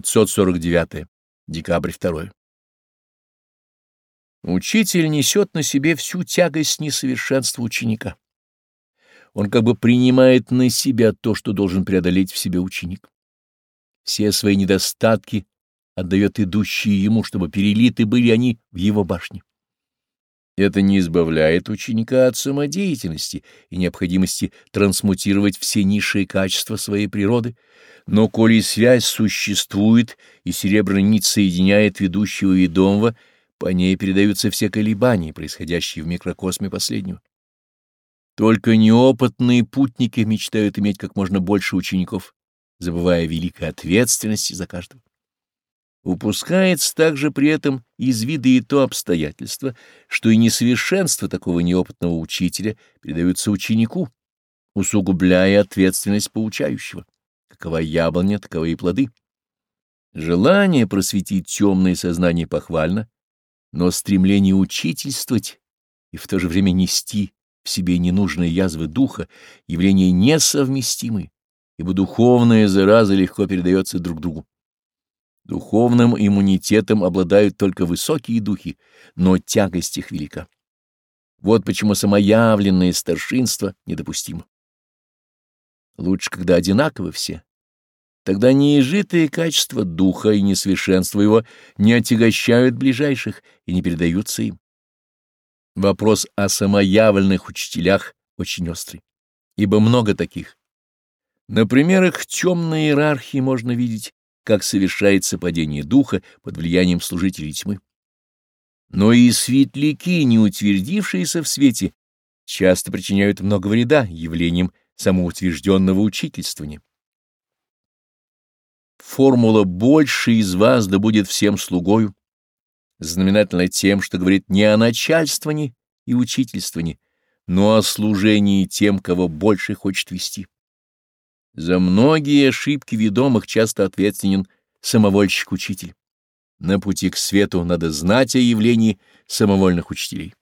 549. Декабрь 2. Учитель несет на себе всю тягость несовершенства ученика. Он как бы принимает на себя то, что должен преодолеть в себе ученик. Все свои недостатки отдает идущие ему, чтобы перелиты были они в его башне. Это не избавляет ученика от самодеятельности и необходимости трансмутировать все низшие качества своей природы, но коли связь существует и серебряная нить соединяет ведущего и домва, по ней передаются все колебания, происходящие в микрокосме последнего. Только неопытные путники мечтают иметь как можно больше учеников, забывая великой ответственности за каждого упускается также при этом из вида и то обстоятельство, что и несовершенство такого неопытного учителя передается ученику, усугубляя ответственность получающего. Какова яблоня, таковы и плоды. Желание просветить темное сознание похвально, но стремление учительствовать и в то же время нести в себе ненужные язвы духа явления несовместимы, ибо духовная зараза легко передается друг другу. Духовным иммунитетом обладают только высокие духи, но тягость их велика. Вот почему самоявленное старшинство недопустимо. Лучше, когда одинаковы все. Тогда неизжитые качества духа и несовершенство его не отягощают ближайших и не передаются им. Вопрос о самоявленных учителях очень острый, ибо много таких. На примерах темной иерархии можно видеть как совершается падение духа под влиянием служителей тьмы. Но и светляки, не утвердившиеся в свете, часто причиняют много вреда явлением самоутвержденного учительствования. Формула «больше из вас да будет всем слугою» знаменательна тем, что говорит не о начальствовании и учительствовании, но о служении тем, кого больше хочет вести. За многие ошибки ведомых часто ответственен самовольщик-учитель. На пути к свету надо знать о явлении самовольных учителей.